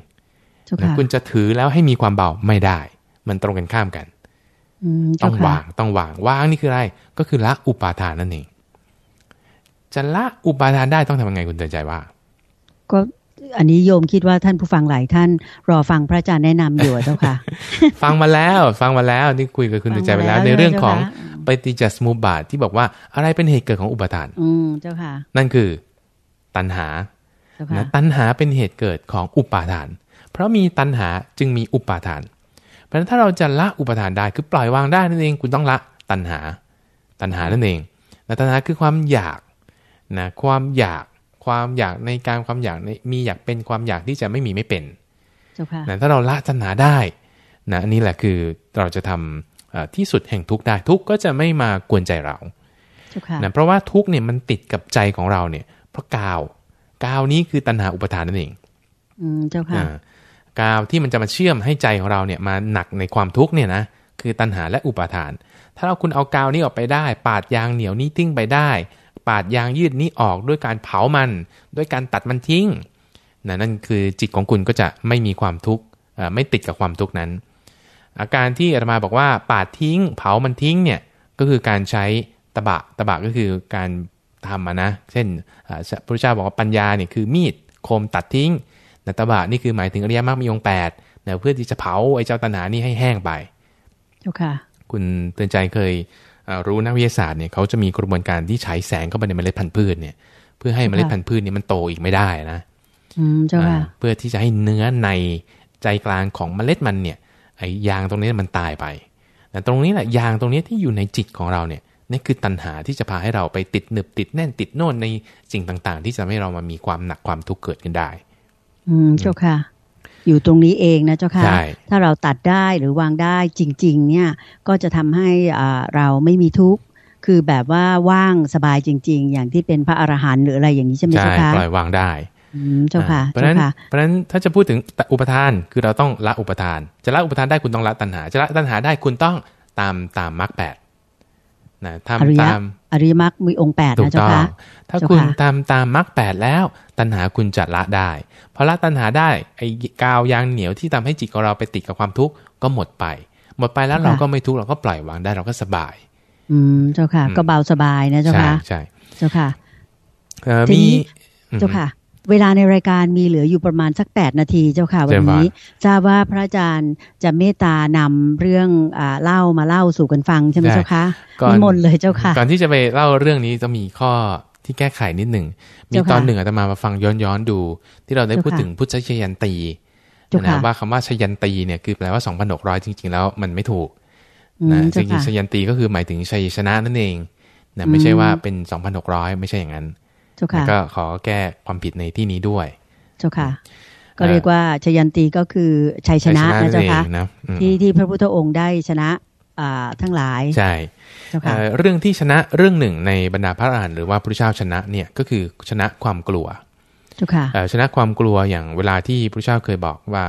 Speaker 1: เจ้า
Speaker 2: นะ
Speaker 1: ค่ะ
Speaker 2: คุณจะถือแล้วให้มีความเบาไม่ได้ มันตรงกันข้ามกัน
Speaker 1: อืม
Speaker 2: ต้
Speaker 1: เจ้า
Speaker 2: อง
Speaker 1: ค่ะ
Speaker 2: วางต้องวางวางนี่คืออะไร ก็คือละอุปาทานนั่นเองจะละอุปาทานได้ต้องทำยังไงคุณเตือนใจว่า
Speaker 1: ก็อันนี้โยมคิดว่าท่านผู้ฟังหลายท่านรอฟังพระอาจารย์แนะนำอยู่อะเจ้าค่ะ
Speaker 2: ฟังมาแล้วฟังมาแล้วนี่คุยกับคุณเตือนใจไปแล้ว
Speaker 1: ฟังมาแล้ว
Speaker 2: ในเรื่องของ
Speaker 1: เจ้าค่ะ
Speaker 2: ปฏิจจสมุปบาทที่บอกว่าอะไรเป็นเหตุเกิดของอุปาทาน
Speaker 1: อืมเจ้าค่ะ
Speaker 2: นั่นคือตัณหา
Speaker 1: เจ้าค่ะ
Speaker 2: นะตัณหาเป็นเหตุเกิดของอุปาทาน เพราะมีตัณหาจึงมีอุปาทาน เพราะฉะนั้นถ้าเราจะละอุปาทานได้คือปล่อยวางได้นั่นเองคุณต้องละตัณหา ตัณหานั่นเองนะตัณหาคือความอยากนะความอยากความอยากในการความอยากในมีอยากเป็นความอยากที่จะไม่มีไม่เป็น
Speaker 1: เจ้าค่ะ
Speaker 2: นะถ้าเราละตัณหาได้นะอันนี้แหละคือเราจะทำเอ่อที่สุดแห่งทุกข์ได้ทุกข์ก็จะไม่มากวนใจเรา
Speaker 1: เจ้าค่ะ
Speaker 2: นะเพราะว่าทุกข์เนี่ยมันติดกับใจของเราเนี่ย เพราะกาวกาวนี้คือตัณหาอุปทานนั่นเอง
Speaker 1: อืมเจ้าค่ะ
Speaker 2: อ่า กาวที่มันจะมาเชื่อมให้ใจของเราเนี่ยมาหนักในความทุกข์เนี่ยนะคือตัณหาและอุปาทาน ถ้าเราคุณเอากาวนี้ออกไปได้ ปาดยางเหนียวนี้ทิ้งไปได้ ปาดยางยืดนี้ออกด้วยการเผามัน ด้วยการตัดมันทิ้งนะนั่นคือจิตของคุณก็จะไม่มีความทุกข์ไม่ติดกับความทุกข์นั้น อาการที่อาตมาบอกว่า ปาดทิ้ง เผามันทิ้งเนี่ยก็คือการใช้ตะบะตะบะก็คือการทำนะ เช่นพระพุทธเจ้าบอกว่าปัญญาเนี่ยคือมีดคมตัดทิ้ง นะตะบะนี่คือหมายถึงอริยมรรคมีองค์แปดนะเพื่อที่จะเผาไอ้เจ้าตัณหานี่ให้แห้งไป
Speaker 1: เจ้าค่ะ
Speaker 2: คุณเตือนใจเคยเอ่อรู้นักวิทยาศาสตร์เนี่ยเขาจะมีกระบวนการที่ฉายแสงเข้าไปในเมล็ดพันธุ์พืชเนี่ย เพื่อให้เมล็ดพันธุ์พืชเนี่ยมันโตอีกไม่ได้นะ
Speaker 1: อืมเจ้าค่ะ
Speaker 2: อ่าเพื่อที่จะให้เนื้อในใจกลางของเมล็ดมันเนี่ยไอ้ยางตรงนี้มันตายไปแต่ตรงนี้แหละยางตรงนี้ที่อยู่ในจิตของเราเนี่ยนี่คือตัณหาที่จะพาให้เราไปติดหนึบติดแน่นติดโน่นในสิ่งต่าง ๆ ที่จะทำให้เรามามีความหนักความทุกข์เกิดขึ้นได้
Speaker 1: อืมเจ้าค่ะ อยู่ตรงนี้เองนะเจ้าค่ะ
Speaker 2: ใช่
Speaker 1: ถ้าเราตัดได้หรือวางได้จริง ๆ เนี่ยก็จะทำให้อ่าเราไม่มีทุกข์คือแบบว่าว่างสบายจริง ๆ อย่างที่เป็นพระอรหันต์หรืออะไรอย่างนี้ใช่ไหม
Speaker 2: ใช่
Speaker 1: เจ้าค่ะ
Speaker 2: ปล่อยวางได้
Speaker 1: อืมเจ้าค่ะ
Speaker 2: เพราะฉะ
Speaker 1: เจ้า
Speaker 2: นั้น
Speaker 1: ค่ะ
Speaker 2: เพราะฉะนั้นถ้าจะพูดถึงอุปทานคือเราต้องละอุปทาน จะละอุปทานได้คุณต้องละตัณหา จะละตัณหาได้คุณต้องตามตามมรรคแปด นะ
Speaker 1: อริ
Speaker 2: ทำ
Speaker 1: ยะ
Speaker 2: ตาม
Speaker 1: อริยมรรคมีองค์แปด
Speaker 2: ถู
Speaker 1: นะ
Speaker 2: ก
Speaker 1: เจ้า
Speaker 2: ต้อง
Speaker 1: ค่ะ
Speaker 2: ถ้า
Speaker 1: เจ้า
Speaker 2: คุณ
Speaker 1: ค่ะ
Speaker 2: ตามตามมรรคแปดแล้ว ตัณหาคุณจะละได้พอละตัณหาได้ไอ้กาวยางเหนียวที่ทำให้จิตของเราไปติดกับความทุกข์ก็หมดไป หมดไปแล้วเราก็ไม่ทุกข์เราก็ปล่อยวางได้เราก็สบาย
Speaker 1: อืมเจ้าค่ะ
Speaker 2: อืม
Speaker 1: ก็เบาสบายนะเจ้า
Speaker 2: ใช่
Speaker 1: ค่ะ
Speaker 2: ใช่
Speaker 1: เจ้าค่ะ
Speaker 2: เอ่อ
Speaker 1: ที
Speaker 2: มี
Speaker 1: นี้
Speaker 2: อืม
Speaker 1: เจ้าค่ะ เวลาในรายการมีเหลืออยู่ประมาณสักแปดนาทีเจ้าค่ะ วันนี้ทราบว่าพระอาจารย์จะเมตตานำเรื่องอ่าเล่ามาเล่าสู่กันฟังใช่ไหม
Speaker 2: ใช่
Speaker 1: เจ้าค่ะ
Speaker 2: ก่อน
Speaker 1: นิมนต์เลยเจ้าค่ะ
Speaker 2: ก่อนที่จะไปเล่าเรื่องนี้จะมีข้อที่แก้ไขนิดหนึ่ง มี
Speaker 1: เจ้าค่ะ
Speaker 2: ตอนหนึ่งอาตมามาฟังย้อนย้อนๆดู ที่เราได้
Speaker 1: เจ้าค่ะ
Speaker 2: พูดถึงพุทธชยันตี
Speaker 1: เจ้า
Speaker 2: นะ
Speaker 1: ค่ะ
Speaker 2: ว่าคำว่าชยันตีเนี่ยคือแปลว่า2,600จริง ๆ แล้วมันไม่ถูก
Speaker 1: อืม
Speaker 2: นะจ
Speaker 1: เจ้า
Speaker 2: ริง
Speaker 1: ค่ะ
Speaker 2: ๆชยันตีก็คือหมายถึงชัยชนะนั่นเองนะไม่ใช่ว่าเป็น2,600ไม่ใช่อย่างนั้น
Speaker 1: เจ้า
Speaker 2: แล้
Speaker 1: ค่ะ
Speaker 2: วก็ขอแก้ความผิดในที่นี้ด้วย
Speaker 1: เจ้าค่ะ ก็เรียกว่าชยันตีก็คือชัยชนะ
Speaker 2: ชัย
Speaker 1: นะเจ้าค่ะ
Speaker 2: องนะอืม
Speaker 1: ที่ที่พระพุทธองค์ได้ชนะอ่าทั้งหลาย
Speaker 2: ใช่
Speaker 1: เจ้าค่ะ
Speaker 2: เอ่อเรื่องที่ชนะเรื่องหนึ่งในบรรดาพระอรหันต์หรือว่าพระพุทธเจ้าชนะเนี่ยก็คือชนะความกลัว
Speaker 1: เจ้าค่ะ
Speaker 2: เอ่อชนะความกลัวอย่างเวลาที่พระเจ้าเคยบอกว่า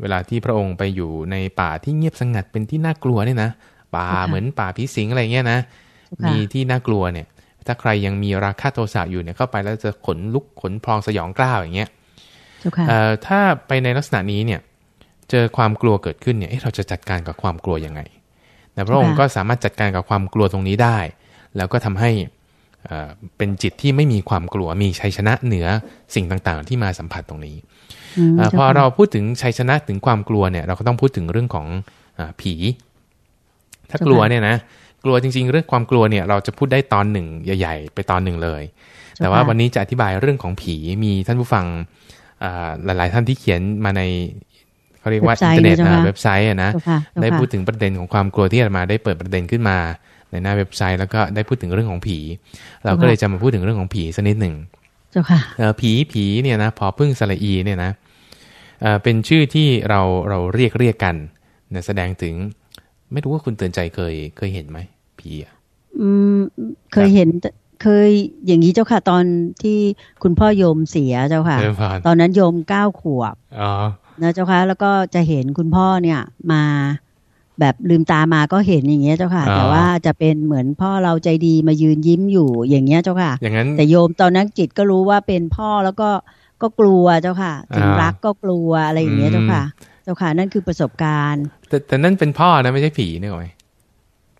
Speaker 2: เวลาที่พระองค์ไปอยู่ในป่าที่เงียบสงัดเป็นที่น่ากลัวเนี่ยนะป่า
Speaker 1: ค่ะ
Speaker 2: เหมือนป่าผีสิงอะไรเงี้ยนะ
Speaker 1: เจ้าค่ะ
Speaker 2: มีที่น่ากลัวเนี่ย ถ้าใครยังมีราคะโทสะอยู่เนี่ยเข้าไปแล้วจะขนลุกขนพองสยองกล้าวอย่างเงี้ย
Speaker 1: เจ้าค่ะ
Speaker 2: เอ่อถ้าไปในลักษณะนี้เนี่ยเจอความกลัวเกิดขึ้นเนี่ยเอ๊ะเราจะจัดการกับความกลัวยังไงแต่พระองค์ก็สามารถจัดการกับความกลัวตรงนี้ได้ แล้วก็ทำให้เอ่อเป็นจิตที่ไม่มีความกลัวมีชัยชนะเหนือสิ่งต่างๆ ที่มาสัมผัสตรงนี้
Speaker 1: อืม
Speaker 2: เอ่อ
Speaker 1: จ้
Speaker 2: พอ
Speaker 1: ค่ะ
Speaker 2: เราพูดถึงชัยชนะถึงความกลัวเนี่ย เราก็ต้องพูดถึงเรื่องของอาผี ถ้ากลัวเนี่ยนะ กลัวจริง ๆ เรื่องความกลัวเนี่ย เราจะพูดได้ตอนหนึ่งใหญ่ ๆ ไปตอนหนึ่งเลย แต่ว่าวันนี้จะอธิบายเรื่องของผีมีท่านผู้ฟังอ่าหลาย ๆ ท่านที่เขียนมาในเขาเรียกว่า
Speaker 1: เว็
Speaker 2: อิน
Speaker 1: บ
Speaker 2: เท
Speaker 1: ไซ
Speaker 2: อ
Speaker 1: ต์
Speaker 2: ร์เน็ต
Speaker 1: นะเจ้าค่ะ
Speaker 2: นะเว็บไซต์อะนะ
Speaker 1: เจ้าค่ะเจ้า
Speaker 2: ได้
Speaker 1: ค่ะ
Speaker 2: พูดถึงประเด็นของความกลัวที่อาตมาได้เปิดประเด็นขึ้นมา ในหน้าเว็บไซต์แล้วก็ได้พูดถึงเรื่องของผี เราก็เลยจะมาพูดถึงเรื่องของผีสักนิดหนึ่ง
Speaker 1: เจ้าค่ะ
Speaker 2: เอ่อผีผีเนี่ยนะพอพึ่งสระอีเนี่ยนะเอ่อเป็นชื่อที่เราเราเรียกเรียกกันเนี่ยแสดงถึง ไม่รู้ว่าคุณเตือนใจเคยเคยเห็นไหมผีอะ
Speaker 1: อืมเคยเห็นเคยอย่างนี้เจ้าค่ะ ตอนที่คุณพ่อโยมเสียเจ้าค่ะ
Speaker 2: เดินผ่าน
Speaker 1: ตอนนั้นโยมเก้าขวบ
Speaker 2: อ๋อ
Speaker 1: นะเจ้าค่ะแล้วก็จะเห็นคุณพ่อเนี่ยมาแบบลืมตามาก็เห็นอย่างเงี้ยเจ้าค่ะ แต่ว่าจะเป็นเหมือนพ่อเราใจดีมายืนยิ้มอยู่อย่างเงี้ยเจ้าค่ะ
Speaker 2: อย่างนั้น
Speaker 1: แต่โยมตอนนั้นจิตก็รู้ว่าเป็นพ่อแล้วก็ก็กลัวเจ้าค่ะ ถึง
Speaker 2: อ่ารั
Speaker 1: รักก็กลัวอะไรอย่างเงี้ย
Speaker 2: อืม
Speaker 1: เจ้าค่ะเจ้าค่ะนั่นคือประสบการณ์
Speaker 2: แต่แต่นั่นเป็นพ่อนะไม่ใช่ผีนี่หรอไหม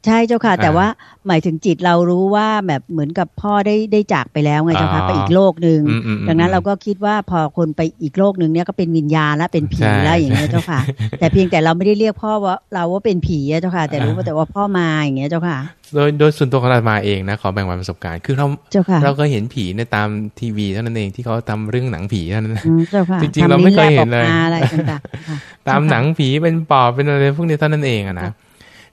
Speaker 1: ใช่เจ้าค่ะ
Speaker 2: อ่า
Speaker 1: แต่ว่าหมายถึงจิตเรารู้ว่าแบบเหมือนกับพ่อได้ได้จากไปแล้วไงเจ้าค่ะ
Speaker 2: อ๋อ
Speaker 1: ไปอีกโลกหนึ่ง
Speaker 2: อืมอืมอืม
Speaker 1: ดังนั้นเราก็คิดว่าพอคนไปอีกโลกหนึ่งเนี่ยก็เป็นวิญญาณและเป็นผี
Speaker 2: ใช่
Speaker 1: แล้วอย่างเงี้ยเจ้าค่ะ แต่เพียงแต่เราไม่ได้เรียกพ่อว่าเราว่าเป็นผีอะเจ้าค่ะ แต่รู้ว่าแต่ว่าพ่อมาอย่างเงี้ยเจ้าค่ะ
Speaker 2: โดยโดยส่วนตัวของอาตมาเองนะขอแบ่งปันประสบการณ์คือเรา
Speaker 1: เจ้าค่ะ
Speaker 2: เราก็เห็นผีในตามทีวีเท่านั้นเองที่เขาทำเรื่องหนังผีเท่านั้นนะ
Speaker 1: อืมเจ้าค่ะ
Speaker 2: จริงๆเราไม่เคยเห็นเลย
Speaker 1: ทำลิ้แบออกมาอะไรต่างๆค่ะ
Speaker 2: ตามหนังผีเป็นปอบเป็นอะไรพวกนี้เท่านั้นเองอะนะ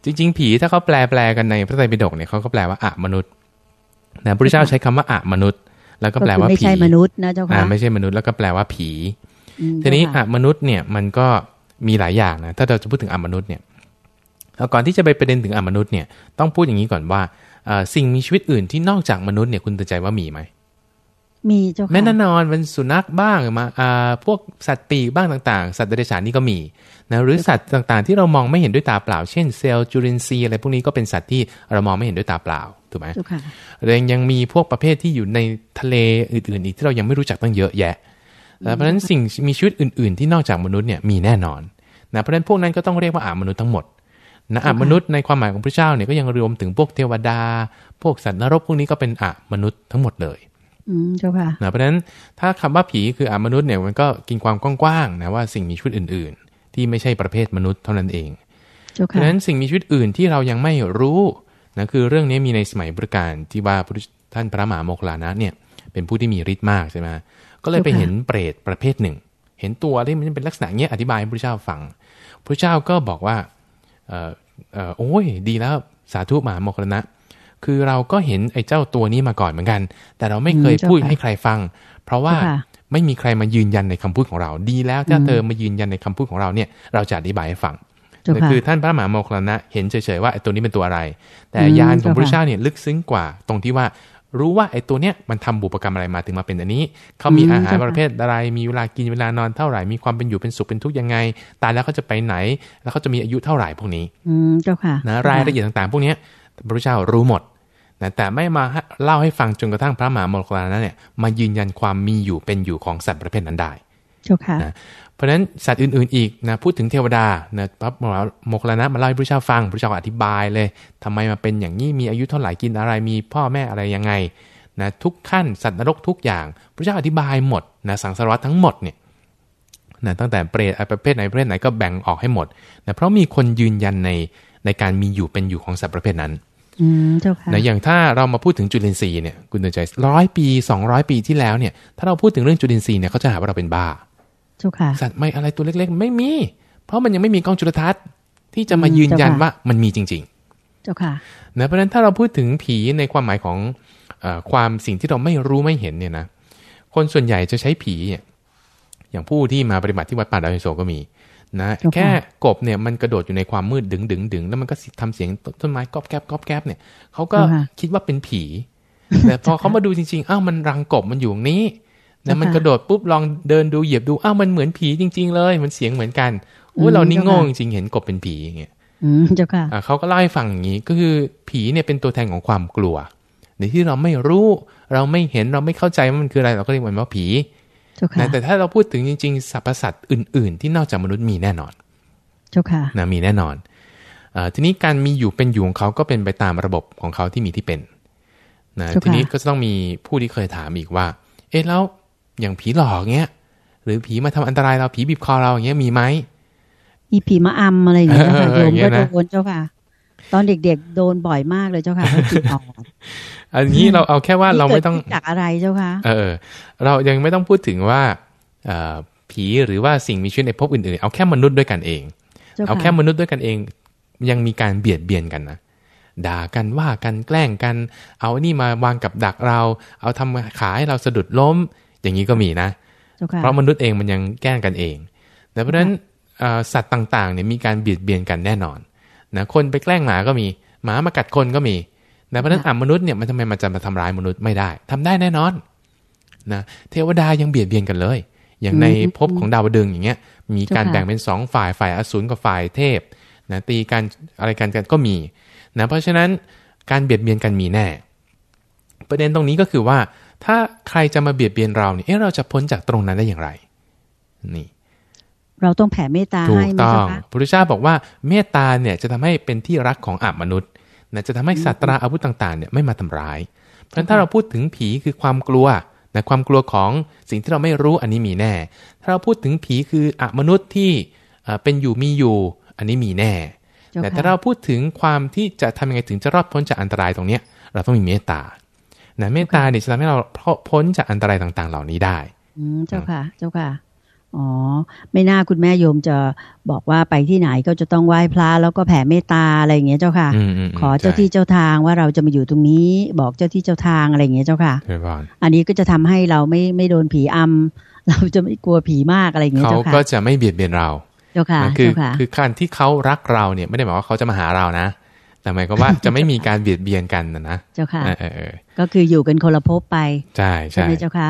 Speaker 2: จริง ๆ ผีถ้าเขาแปลแปลกันในพระไตรปิฎกเนี่ยเขาก็แปลว่าอะมนุษย์นะพระพุทธเจ้าใช้คำว่าอะมนุษย์ แล้วก็แปลว่า
Speaker 1: คือไม่
Speaker 2: ผี
Speaker 1: ใช่มนุษย์นะเจ้า
Speaker 2: อ่า
Speaker 1: ค่ะ
Speaker 2: ไม่ใช่มนุษย์แล้วก็แปลว่าผี
Speaker 1: อืม
Speaker 2: ทีนี้
Speaker 1: เจ้า
Speaker 2: อะ
Speaker 1: ค่ะ
Speaker 2: มนุษย์เนี่ยมันก็มีหลายอย่างนะถ้าเราจะพูดถึงอะมนุษย์เนี่ยเอาก่อนที่จะไปประเด็นถึงอะมนุษย์เนี่ยต้องพูดอย่างนี้ก่อนว่าเอ่อสิ่งมีชีวิตอื่นที่นอกจากมนุษย์เนี่ยคุณเตือนใจว่ามีไหม
Speaker 1: มีเจ้าค่ะ
Speaker 2: แม่แน่นอนเป็นสุนัขบ้างมาอ่าพวกสัตว์ปีกบ้างต่าง ๆ สัตว์เดรัจฉานนี่ก็มี นะหรือสัตว์ต่างๆ ที่เรามองไม่เห็นด้วยตาเปล่า เช่นเซลล์จุลินทรีย์อะไรพวกนี้ก็เป็นสัตว์ที่เรามองไม่เห็นด้วยตาเปล่าถูกไหม
Speaker 1: เจ้าค่ะ
Speaker 2: เรายังมีพวกประเภทที่อยู่ในทะเลอื่นๆอีกที่เรายังไม่รู้จักตั้งเยอะแยะแล้วเพราะฉะนั้นสิ่งมีชีวิตอื่น ๆ ที่นอกจากมนุษย์เนี่ยมีแน่นอนนะเพราะฉะนั้นพวกนั้นก็ต้องเรียกว่าอามนุษย์ทั้งหมดนะอามนุษย์ในความหมายของพระเจ้าเนี่ยก็ยังรวมถึงพวกเทวดา พวกสัตว์นรกพวกนี้ก็เป็นอามนุษย์ทั้งหมดเลย
Speaker 1: อืมเจ้าค่ะ
Speaker 2: นะเพราะฉะนั้นถ้าคำว่าผีคืออามนุษย์เนี่ยมันก็กินความกว้างๆนะว่าสิ่งมีชีวิตอื่นๆ ที่ไม่ใช่ประเภทมนุษย์เท่านั้นเอง
Speaker 1: เจ้า
Speaker 2: เพราะ
Speaker 1: ค่ะ
Speaker 2: ฉะนั้นสิ่งมีชีวิตอื่นที่เรายังไม่รู้นะคือเรื่องนี้มีในสมัยพุทธกาลที่ว่าพระท่านพระมหาโมคลานะเนี่ยเป็นผู้ที่มีฤทธิ์มากใช่ไหมก็เลยไปเห็นเปรตประเภทหนึ่ง เห็นตัวที่มันเป็นลักษณะเงี้ยอธิบายให้พระเจ้าฟังพระเจ้าก็บอกว่าเออเออโอ้ยดีแล้วสาธุมหาโมคลานะคือเราก็เห็นไอ้เจ้าตัวนี้มาก่อนเหมือนกัน แต่เราไม่เคย
Speaker 1: อืมเจ้า
Speaker 2: พูด
Speaker 1: ค่ะ
Speaker 2: ให้ใครฟัง เพราะว่า
Speaker 1: เจ้าค่ะ
Speaker 2: ไม่มีใครมายืนยันในคำพูดของเรา ดีแล้วถ้าเธอมายืนยันในคำพูดของเราเนี่ย เราจะอธิบายให้ฟัง
Speaker 1: เจ้าค่ะ
Speaker 2: คือท่านพระมหาโมคคัลลานะเห็นเฉยๆว่าไอ้ตัวนี้เป็นตัวอะไร แต่
Speaker 1: อืม
Speaker 2: ญาณของพระ
Speaker 1: เจ้าค่ะ
Speaker 2: เจ้าเนี่ยลึกซึ้งกว่า ตรงที่ว่ารู้ว่าไอ้ตัวเนี้ยมันทำบุปกรรมอะไรมาถึงมาเป็นอันนี้ เขามี
Speaker 1: อืม
Speaker 2: อาหาร
Speaker 1: เจ้าค่ะ
Speaker 2: ประเภทอะไร มีเวลากินเวลานอนเท่าไหร่ มีความเป็นอยู่เป็นสุขเป็นทุกข์ยังไง ตายแล้วเขาจะไปไหน แล้วเขาจะมีอายุเท่าไหร่พวกนี้
Speaker 1: อืมเจ้าค่ะ
Speaker 2: นะรายละเอียดต่างๆ พวกเนี้ยพระพุทธเจ้ารู้หมด นะแต่ไม่มาให้เล่าให้ฟังจนกระทั่งพระมหาโมคคัลลานะเนี่ยมายืนยันความมีอยู่เป็นอยู่ของสัตว์ประเภทนั้นได้
Speaker 1: เจ้าค่ะ
Speaker 2: นะเพราะฉะนั้นสัตว์อื่นๆอีกนะพูดถึงเทวดานะพระมหาโมคคัลลานะมาเล่าให้พระเจ้าฟังพระเจ้าก็อธิบายเลยทำไมมาเป็นอย่างนี้มีอายุเท่าไหร่กินอะไรมีพ่อแม่อะไรยังไงนะทุกขั้นสัตว์นรกทุกอย่างพระเจ้าอธิบายหมดนะสังสารวัตทั้งหมดเนี่ยนะตั้งแต่เปรตอะประเภทไหนประเภทไหนก็แบ่งออกให้หมดนะเพราะมีคนยืนยันในในการมีอยู่เป็นอยู่ของสัตว์ประเภทนั้น
Speaker 1: อืมเจ้าค่ะ
Speaker 2: นะอย่างถ้าเรามาพูดถึงจุลินทรีย์เนี่ยคุณเตือนใจร้อยปี200ปีที่แล้วเนี่ย ถ้าเราพูดถึงเรื่องจุลินทรีย์เนี่ยเขาจะหาว่าเราเป็นบ้า
Speaker 1: เจ้าค่ะ
Speaker 2: สัตว์ไม่อะไรตัวเล็ก ๆ ไม่มี เพราะมันยังไม่มีกล้องจุลทรรศน์ที่จะมายืนยัน
Speaker 1: เจ้าค่ะ
Speaker 2: ว่ามันมีจริง
Speaker 1: เจ้าค่ะ
Speaker 2: ๆนะเพราะฉะนั้นถ้าเราพูดถึงผีในความหมายของเออความสิ่งที่เราไม่รู้ไม่เห็นเนี่ยนะคนส่วนใหญ่จะใช้ผีเนี่ยอย่างผู้ที่มาปฏิบัติที่วัดป่าดอยโศกก็มี นะ
Speaker 1: เจ้าค่ะ
Speaker 2: แค่กบเนี่ยมันกระโดดอยู่ในความมืดดึงดึงดึงแล้วมันก็ทำเสียงต้นไม้กอบแกบกอบแกบเนี่ยเขาก็
Speaker 1: เจ้าค่ะ
Speaker 2: คิดว่าเป็นผี แต่พอเขามาดูจริงๆอ้าวมันรังกบมันอยู่ตรงนี้
Speaker 1: เจ้า
Speaker 2: นะ
Speaker 1: ค่ะ
Speaker 2: มันกระโดดปุ๊บลองเดินดูเหยียบดูอ้าวมันเหมือนผีจริง ๆ เลย มันเสียงเหมือนกันโอ้
Speaker 1: อื
Speaker 2: ย
Speaker 1: ม
Speaker 2: เรานี่
Speaker 1: เจ้าค่ะ
Speaker 2: โง่จริงๆเห็นกบเป็นผีอย่างเงี้ย
Speaker 1: อืมเจ้าค่ะ
Speaker 2: อ่าเขาก็เล่าให้ฟังอย่างนี้ก็คือผีเนี่ยเป็นตัวแทนของความกลัวในที่เราไม่รู้เราไม่เห็นเราไม่เข้าใจว่ามันคืออะไรเราก็เรียกมันว่าผี
Speaker 1: เจ้าค่ะ
Speaker 2: นะแต่ถ้าเราพูดถึงจริงๆสรรพสัตว์อื่น ๆ ที่นอกจากมนุษย์มีแน่นอน
Speaker 1: เจ้าค่ะ
Speaker 2: นะมีแน่นอนอาทีนี้การมีอยู่เป็นอยู่ของเขาก็เป็นไปตามระบบของเขาที่มีที่เป็นนะ
Speaker 1: เจ้าค่ะ
Speaker 2: ทีนี้ก็จะต้องมีผู้ที่เคยถามอีกว่า เอ๊ะแล้วอย่างผีหลอกเงี้ยหรือผีมาทำอันตรายเราผีบีบคอเราอย่างเงี้ยมีไหม
Speaker 1: มีผีมาอัมอะไรอย่างเงี้ยเจ้าค่ะ
Speaker 2: เออ
Speaker 1: โย
Speaker 2: อ
Speaker 1: ม
Speaker 2: ย่างเงี้
Speaker 1: ก็
Speaker 2: ยนะ
Speaker 1: โดนเจ้าค่ะ ตอนเด็กๆ โดนบ่อยมากเลยเจ้าค่ะเพราะจิตอ่อน
Speaker 2: อันนี้เราเอาแค่ว่าเราไม่ต้อง
Speaker 1: นี่กิดขึ้นจากอะไรเจ้าค่ะ
Speaker 2: เออ เรายังไม่ต้องพูดถึงว่าเอ่อผีหรือว่าสิ่งมีชีวิตในภพอื่นๆ เอาแค่มนุษย์ด้วยกันเอง
Speaker 1: เจ้า
Speaker 2: เอา
Speaker 1: ค่ะ
Speaker 2: แค่มนุษย์ด้วยกันเอง ยังมีการเบียดเบียนกันนะด่ากันว่ากันแกล้งกัน เอานี่มาวางกับดักเรา เอาทำขาให้เราสะดุดล้ม อย่างนี้ก็มีนะ
Speaker 1: เจ้าค่ะ
Speaker 2: เพราะมนุษย์เองมันยังแกล้งกันเองแต่เพราะฉะนั้นเอ่อสัตว์ต่างๆเนี่ยมีการเบียดเบียนกันแน่นอน นะคนไปแกล้งหมาก็มี หมามากัดคนก็มีนะเพราะฉะนั้นอะมนุษย์เนี่ยมันทำไมมันจะมาทำร้ายมนุษย์ไม่ได้ทำได้แน่นอนนะเทวดายังเบียดเบียนกันเลย อย่างในภพของดาวดึงส์อย่างเงี้ย มีการแบ่งเป็นสองฝ่ายฝ่ายอสูรกับฝ่ายเทพนะตีกันอะไรกันกันก็มีนะเพราะฉะนั้นการเบียดเบียนกันมีแน่ ประเด็นตรงนี้ก็คือว่า ถ้าใครจะมาเบียดเบียนเราเนี่ยเอ๊ะเราจะพ้นจากตรงนั้นได้อย่างไร นี่
Speaker 1: เราต้องแผ่เมตตา
Speaker 2: ถู
Speaker 1: ให้
Speaker 2: ก
Speaker 1: ไหม
Speaker 2: ต้อ
Speaker 1: เจ้างค่ะ
Speaker 2: พระพุทธเจ้าบอกว่าเมตตาเนี่ยจะทำให้เป็นที่รักของอมนุษย์นะจะทำให้สัตราอาวุธต่างๆเนี่ยไม่มาทำร้ายเพราะฉะนั้นถ้าเราพูดถึงผีคือความกลัวนะความกลัวของสิ่งที่เราไม่รู้อันนี้มีแน่ ถ้าเราพูดถึงผีคืออมนุษย์ที่เอ่อเป็นอยู่มีอยู่อันนี้มีแน่
Speaker 1: เจ้า
Speaker 2: แต่
Speaker 1: ค่ะ
Speaker 2: ถ้าเราพูดถึงความที่จะทำยังไงถึงจะรอดพ้นจากอันตรายตรงเนี้ยเราต้องมีเมตตานะเมตตาเนี่ยจะทำให้เราพ้นจากอันตรายต่างๆ เหล่านี้ได้
Speaker 1: อืมเจ้าค่ะ เจ้าค่ะ อ๋อ ไม่น่าคุณแม่โยมจะบอกว่าไปที่ไหนก็จะต้องไหว้พระแล้วก็แผ่เมตตาอะไรอย่างเงี้ยเจ้าค่ะ
Speaker 2: อืมอืมม
Speaker 1: ขอเจ้าที่เจ้าทางว่าเราจะมาอยู่ตรงนี้ บอกเจ้าที่เจ้าทางอะไรอย่างเงี้ยเจ้าค่ะ
Speaker 2: ใช่เชิญพร
Speaker 1: อันนี้ก็จะทำให้เราไม่ไม่โดนผีอำเราจะไม่กลัวผีมากอะไรอย่างเงี้ย
Speaker 2: เขา
Speaker 1: เจ้าค่ะ
Speaker 2: ก็จะไม่เบียดเบียนเรา
Speaker 1: เจ้าค่ะ
Speaker 2: นะคือ
Speaker 1: เจ้าค่ะ
Speaker 2: คือการที่เขารักเราเนี่ยไม่ได้หมายว่าเขาจะมาหาเรานะแต่หมายความว่าจะไม่มีการเบียดเบียนกันนะนะ
Speaker 1: เจ้าค่ะ
Speaker 2: เออเออเออ
Speaker 1: ก็คืออยู่กันคนละภพไป
Speaker 2: ใช่
Speaker 1: ใช่
Speaker 2: ใช่
Speaker 1: ไหมเจ้าค่ะ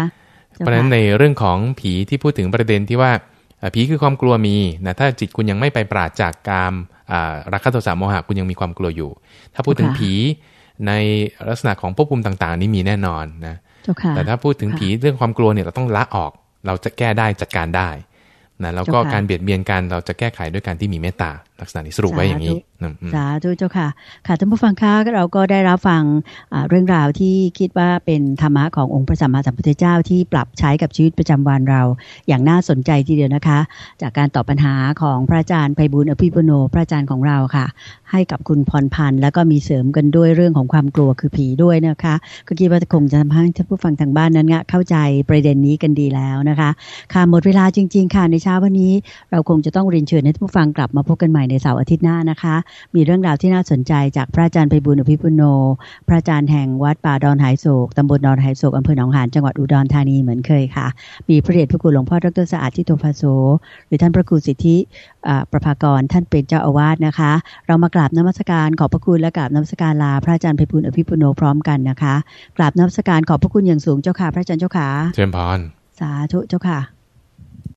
Speaker 2: เพราะฉะนั้นในเรื่องของผีที่พูดถึงประเด็นที่ว่าเอ่อผีคือความกลัวมีนะถ้าจิตคุณยังไม่ไปปราศจากกามอ่ารักขโทสะโมหะคุณยังมีความกลัวอยู่ ถ้าพูดถึงผีในลักษณะของภพภูมิต่างๆ นี่มีแน่นอนนะ
Speaker 1: เจ้าค่ะ
Speaker 2: แต่ถ้าพูดถึงผีเรื่องความกลัวเนี่ยเราต้องละออก เราจะแก้ได้จัดการได้นะแล้วก็
Speaker 1: เจ้าค่ะ
Speaker 2: การเบียดเบียนกันเราจะแก้ไขด้วยการที่มีเมตตาลักษณะนี้สรุปไว้อย่างนี้อืมอืม
Speaker 1: สาธุเจ้าค่ะ ค่ะท่านผู้ฟังคะเราก็ได้รับฟังอ่าเรื่องราวที่คิดว่าเป็นธรรมะขององค์พระสัมมาสัมพุทธเจ้าที่ปรับใช้กับชีวิตประจำวันเรา อย่างน่าสนใจทีเดียวนะคะ จากการตอบปัญหาของพระอาจารย์ไพบุญอภิปุโนพระอาจารย์ของเราค่ะ ให้กับคุณพรพันธ์แล้วก็มีเสริมกันด้วยเรื่องของความกลัวคือผีด้วยนะคะก็คิดว่าคงจะทำให้ท่านผู้ฟังทางบ้านนั้นเนี่ยเข้าใจประเด็นนี้กันดีแล้วนะคะ ค่ะหมดเวลาจริง ๆ ค่ะในเช้าวันนี้ เราคงจะต้องเรียนเชิญให้ท่านผู้ฟังกลับมาพบกันใหม่ในเสาร์อาทิตย์หน้านะคะ มีเรื่องราวที่น่าสนใจจากพระอาจารย์ไปบุญอภิปุโน พระอาจารย์แห่งวัดป่าดอนหายโศกตำบลดอนหายโศกอำเภอหนองหานจังหวัดอุดรธานีเหมือนเคยค่ะ มีพระเดชพระคุณหลวงพ่อดรสะอาดทิโตภาโซหรือท่านพระครูสิทธิประภากรท่านเป็นเจ้าอาวาสนะคะ เรามากราบนมัสการขอบพระคุณและกราบนมัสการลาพระอาจารย์ไปบุญอภิปุโนพร้อมกันนะคะกราบนมัสการขอบพระคุณอย่างสูงเจ้าค่ะพระอาจารย์เจ้าค่ะ
Speaker 2: เชิญพร
Speaker 1: สาธุเจ้าค่ะ